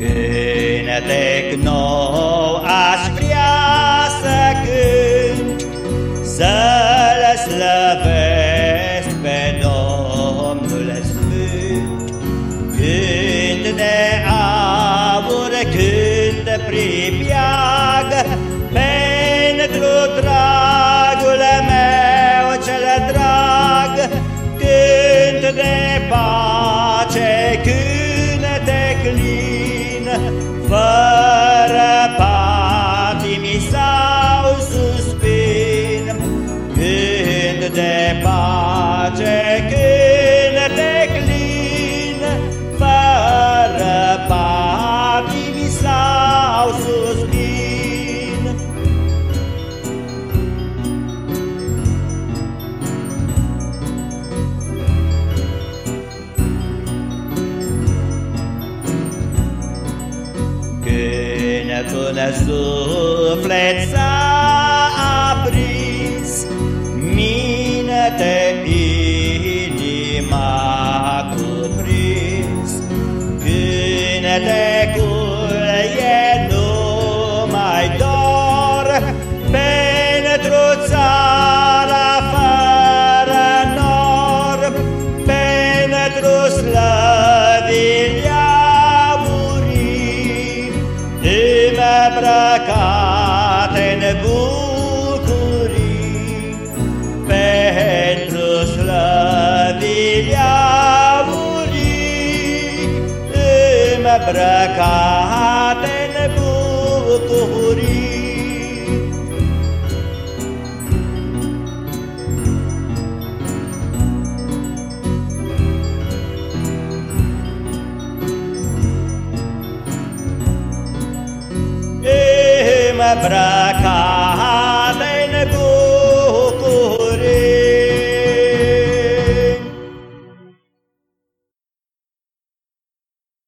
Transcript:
cântec nou aș vrea să cânt, Să-L slăvesc pe Domnul Sfânt. Cânt de aur, cânt pribeag, de pace, când de clin, fără patimi sau suspin. Când un suflet s-a Cântecul e numai dor Pentru țara fără nor, Pentru slăvirea murii, Îmbrăcate în bucurii, Îmbrăcate în bucurii. Îmbrăcate